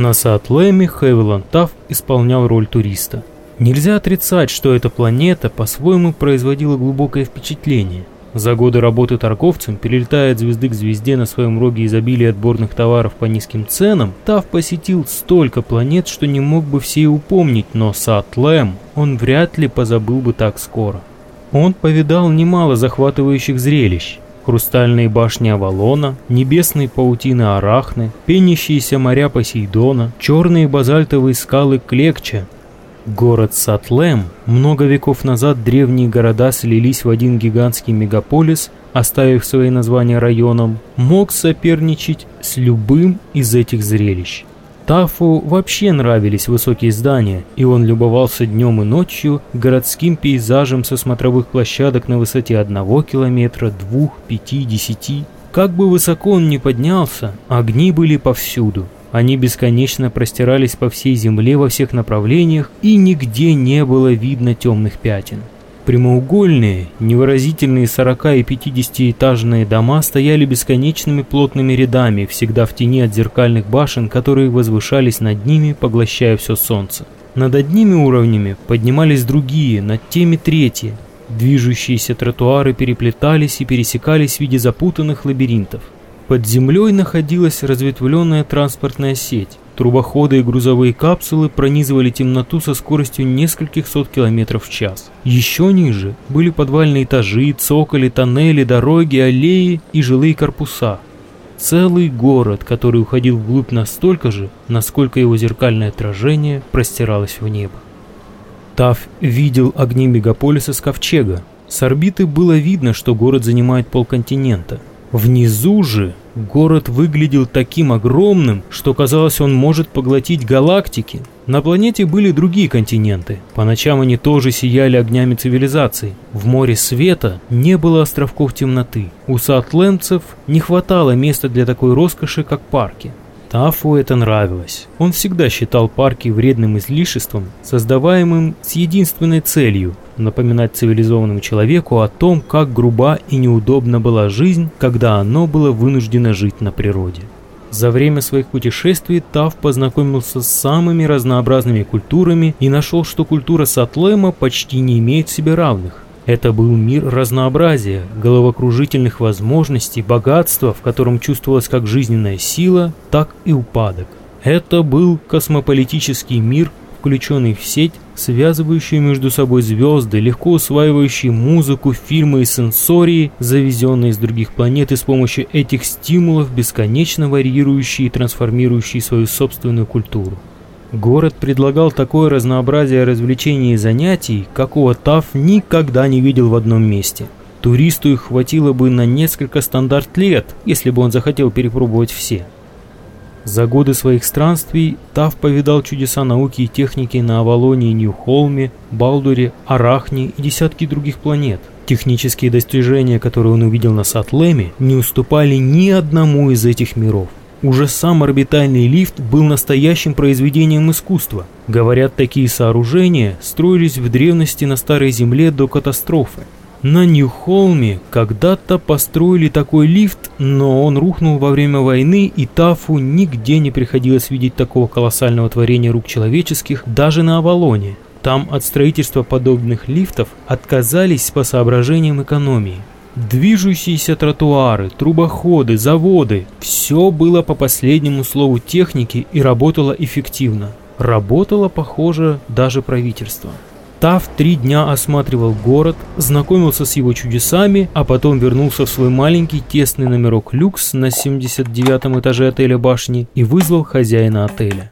На Саатлеме Хевиланд Тафф исполнял роль туриста. Нельзя отрицать, что эта планета по-своему производила глубокое впечатление – за годы работы торговцем, перелетая от звезды к звезде на своем роге изобилия отборных товаров по низким ценам, Тав посетил столько планет, что не мог бы все упомнить, но Сатлэм он вряд ли позабыл бы так скоро. Он повидал немало захватывающих зрелищ. Хрустальные башни Авалона, небесные паутины Арахны, пенящиеся моря Посейдона, черные базальтовые скалы Клекча, Город Сатлем. Много веков назад древние города слились в один гигантский мегаполис, оставив свои названия районом, мог соперничать с любым из этих зрелищ. Тафу вообще нравились высокие здания, и он любовался днем и ночью городским пейзажем со смотровых площадок на высоте одного километра, двух, пяти, десяти. Как бы высоко он ни поднялся, огни были повсюду, они бесконечно простирались по всей земле во всех направлениях, и нигде не было видно темных пятен. Прямоугольные, невыразительные 40 и 50-этажные дома стояли бесконечными плотными рядами, всегда в тени от зеркальных башен, которые возвышались над ними, поглощая все солнце. Над одними уровнями поднимались другие, над теми третьи. Движущиеся тротуары переплетались и пересекались в виде запутанных лабиринтов. Под землей находилась разветвленная транспортная сеть. Трубоходы и грузовые капсулы пронизывали темноту со скоростью нескольких сот километров в час. Еще ниже были подвальные этажи, цоколи, тоннели, дороги, аллеи и жилые корпуса. Целый город, который уходил вглубь настолько же, насколько его зеркальное отражение простиралось в небо. Таф видел огни мегаполиса с ковчега. С орбиты было видно, что город занимает полконтинента. Внизу же город выглядел таким огромным, что казалось, он может поглотить галактики. На планете были другие континенты. По ночам они тоже сияли огнями цивилизации. В море света не было островков темноты. У саатлемцев не хватало места для такой роскоши, как парки. Тафу это нравилось. Он всегда считал парки вредным излишеством, создаваемым с единственной целью – напоминать цивилизованному человеку о том, как груба и неудобна была жизнь, когда оно было вынуждено жить на природе. За время своих путешествий Тав познакомился с самыми разнообразными культурами и нашел, что культура Сатлема почти не имеет себе равных. Это был мир разнообразия, головокружительных возможностей, богатства, в котором чувствовалась как жизненная сила, так и упадок. Это был космополитический мир, включенный в сеть, связывающую между собой звезды, легко усваивающие музыку, фильмы и сенсории, завезенные с других планет и с помощью этих стимулов бесконечно варьирующие и трансформирующие свою собственную культуру. Город предлагал такое разнообразие развлечений и занятий, какого Таф никогда не видел в одном месте. Туристу их хватило бы на несколько стандарт лет, если бы он захотел перепробовать все. За годы своих странствий Тав повидал чудеса науки и техники на Авалоне и Нью-Холме, Балдуре, Арахне и десятки других планет. Технические достижения, которые он увидел на Сатлеме, не уступали ни одному из этих миров. Уже сам орбитальный лифт был настоящим произведением искусства. Говорят, такие сооружения строились в древности на Старой Земле до катастрофы. На Нью-Холме когда-то построили такой лифт, но он рухнул во время войны, и Тафу нигде не приходилось видеть такого колоссального творения рук человеческих, даже на Авалоне. Там от строительства подобных лифтов отказались по соображениям экономии. Движущиеся тротуары, трубоходы, заводы – все было по последнему слову техники и работало эффективно. Работало, похоже, даже правительство. Тав три дня осматривал город, знакомился с его чудесами, а потом вернулся в свой маленький тесный номерок люкс на 79 этаже отеля башни и вызвал хозяина отеля.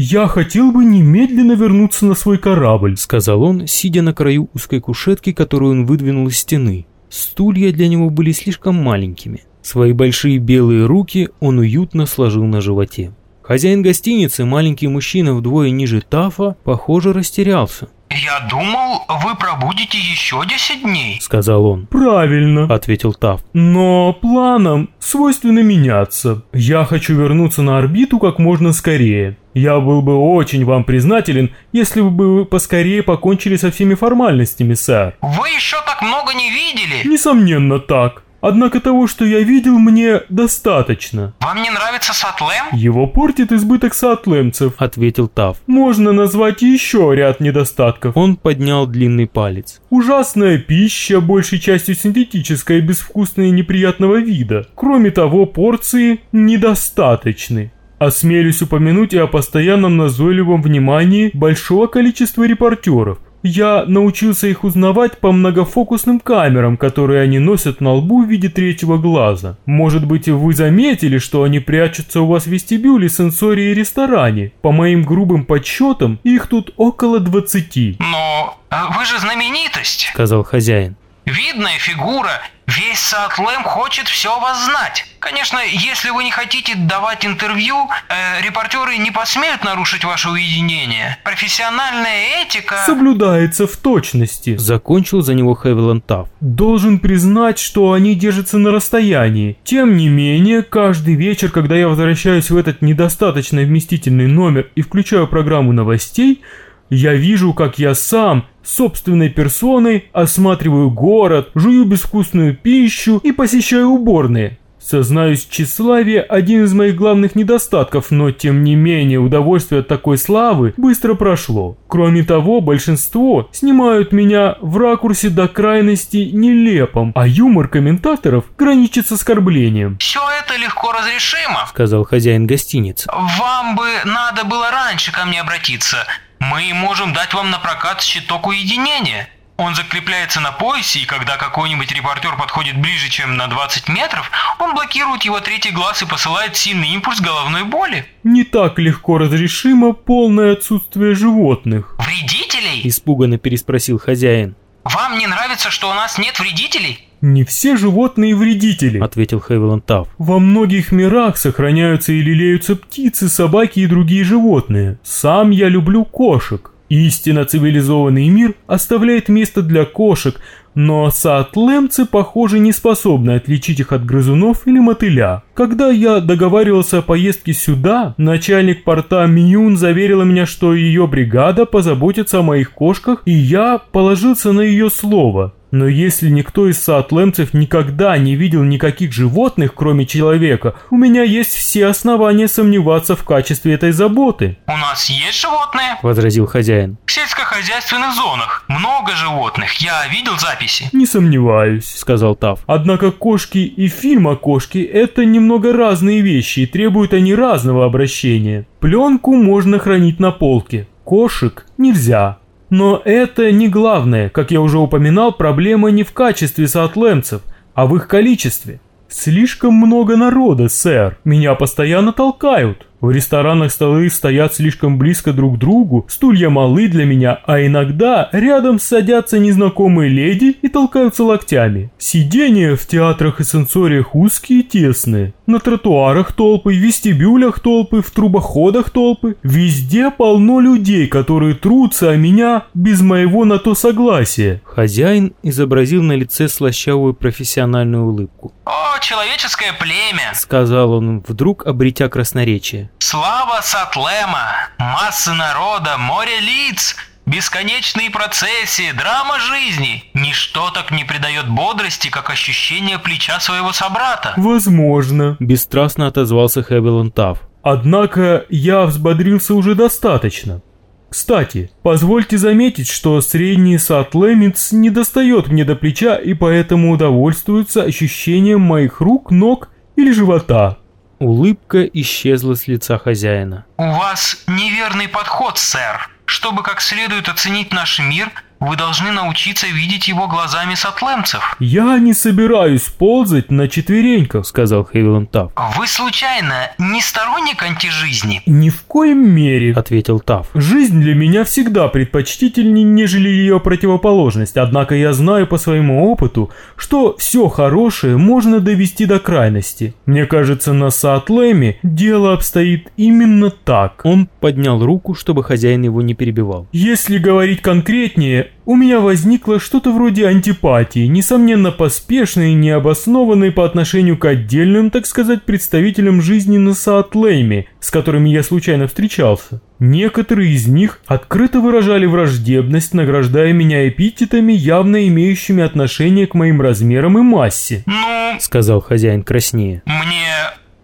«Я хотел бы немедленно вернуться на свой корабль», — сказал он, сидя на краю узкой кушетки, которую он выдвинул из стены. Стулья для него были слишком маленькими. Свои большие белые руки он уютно сложил на животе. Хозяин гостиницы, маленький мужчина вдвое ниже Тафа, похоже, растерялся. «Я думал, вы пробудете еще 10 дней», — сказал он. «Правильно», — ответил Таф. «Но планам свойственно меняться. Я хочу вернуться на орбиту как можно скорее. Я был бы очень вам признателен, если бы вы поскорее покончили со всеми формальностями, сэр». «Вы еще так много не видели?» «Несомненно так. Однако того, что я видел, мне достаточно. Вам не нравится Сатлем? Его портит избыток саатлемцев. Ответил Тав. Можно назвать еще ряд недостатков. Он поднял длинный палец. Ужасная пища, большей частью синтетическая, безвкусная и неприятного вида. Кроме того, порции недостаточны. Осмелюсь упомянуть и о постоянном назойливом внимании большого количества репортеров. Я научился их узнавать по многофокусным камерам, которые они носят на лбу в виде третьего глаза. Может быть, вы заметили, что они прячутся у вас в вестибюле, сенсории и ресторане. По моим грубым подсчетам, их тут около 20. Но э, вы же знаменитость. Сказал хозяин. Видная фигура, весь Саатлэм хочет все вас знать. Конечно, если вы не хотите давать интервью, э, репортеры не посмеют нарушить ваше уединение. Профессиональная этика... Соблюдается в точности. Закончил за него Хевиланд Тафф. Должен признать, что они держатся на расстоянии. Тем не менее, каждый вечер, когда я возвращаюсь в этот недостаточно вместительный номер и включаю программу новостей, я вижу, как я сам, собственной персоной, осматриваю город, жую безвкусную пищу и посещаю уборные. Сознаюсь, тщеславие – один из моих главных недостатков, но тем не менее удовольствие от такой славы быстро прошло. Кроме того, большинство снимают меня в ракурсе до крайности нелепом, а юмор комментаторов граничит с оскорблением. Все это легко разрешимо. Сказал хозяин гостиницы. Вам бы надо было раньше ко мне обратиться. Мы можем дать вам на прокат щиток уединения. Он закрепляется на поясе, и когда какой-нибудь репортер подходит ближе, чем на 20 метров, он блокирует его третий глаз и посылает сильный импульс головной боли. Не так легко разрешимо полное отсутствие животных. Вредителей? Испуганно переспросил хозяин. Вам не нравится, что у нас нет вредителей? Не все животные вредители, Ответил Хевиланд Тафф. Во многих мирах сохраняются и лелеются птицы, собаки и другие животные. Сам я люблю кошек. Истинно цивилизованный мир оставляет место для кошек, но саатлемцы, похоже, не способны отличить их от грызунов или мотыля. Когда я договаривался о поездке сюда, начальник порта Миюн заверила меня, что ее бригада позаботится о моих кошках, и я положился на ее слово. Но если никто из саатлемцев никогда не видел никаких животных, кроме человека, у меня есть все основания сомневаться в качестве этой заботы. У нас есть животные? Возразил хозяин. В сельскохозяйственных зонах. Много животных. Я видел записи. Не сомневаюсь. Сказал Тафф. Однако кошки и фильм о кошке – это немного разные вещи и требуют они разного обращения. Пленку можно хранить на полке, кошек нельзя. Но это не главное, как я уже упоминал, проблема не в качестве саатлемцев, а в их количестве. Слишком много народа, сэр, меня постоянно толкают. В ресторанах столы стоят слишком близко друг к другу, стулья малы для меня, а иногда рядом садятся незнакомые леди и толкаются локтями. Сидения в театрах и сенсориях узкие и тесные. На тротуарах толпы, в вестибюлях толпы, в трубоходах толпы. Везде полно людей, которые трутся, а меня без моего на то согласия. Хозяин изобразил на лице слащавую профессиональную улыбку. О, человеческое племя! Сказал он, вдруг обретя красноречие. Слава Сатлема! Массы народа, море лиц! Бесконечные процессии, драма жизни. Ничто так не придает бодрости, как ощущение плеча своего собрата. Возможно. Бесстрастно отозвался Хевиланд Тафф. Однако я взбодрился уже достаточно. Кстати, позвольте заметить, что средний саатлемец не достает мне до плеча и поэтому удовольствуется ощущением моих рук, ног или живота. Улыбка исчезла с лица хозяина. У вас неверный подход, сэр. Чтобы как следует оценить наш мир, вы должны научиться видеть его глазами сатлемцев. «Я не собираюсь ползать на четвереньках», — Сказал Хевиланд Тафф. Вы случайно не сторонник антижизни? «Ни в коем мере». Ответил Тафф. Жизнь для меня всегда предпочтительнее, нежели ее противоположность, однако я знаю по своему опыту, что все хорошее можно довести до крайности. Мне кажется, на Саатлеме дело обстоит именно так. Он поднял руку, чтобы хозяин его не перебивал. Если говорить конкретнее, у меня возникло что-то вроде антипатии, несомненно поспешной и необоснованной по отношению к отдельным, так сказать, представителям жизни на Саатлейме, с которыми я случайно встречался. Некоторые из них открыто выражали враждебность, награждая меня эпитетами, явно имеющими отношение к моим размерам и массе. Ну, сказал хозяин краснее. Мне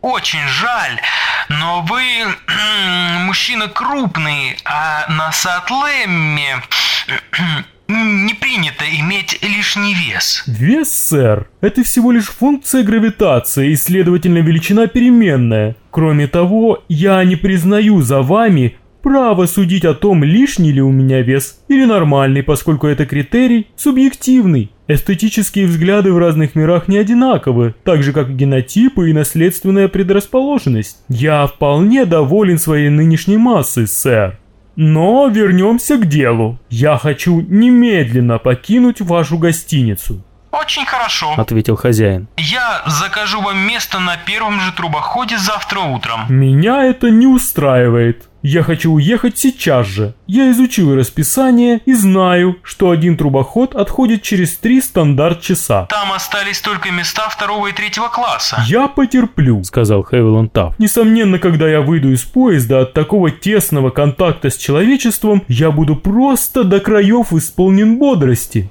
очень жаль, но вы мужчина крупный, а на Сатлемме не принято иметь лишний вес. Вес, сэр, это всего лишь функция гравитации и, следовательно, величина переменная. Кроме того, я не признаю за вами право судить о том, лишний ли у меня вес или нормальный, поскольку это критерий субъективный. Эстетические взгляды в разных мирах не одинаковы, так же как генотипы и наследственная предрасположенность. Я вполне доволен своей нынешней массой, сэр. Но вернемся к делу. Я хочу немедленно покинуть вашу гостиницу. Очень хорошо, ответил хозяин. Я закажу вам место на первом же трубоходе завтра утром. Меня это не устраивает. Я хочу уехать сейчас же. Я изучил расписание и знаю, что один трубоход отходит через три стандарт-часа. Там остались только места второго и третьего класса. Я потерплю, сказал Хевилон Тафф. Несомненно, когда я выйду из поезда от такого тесного контакта с человечеством, я буду просто до краев исполнен бодрости.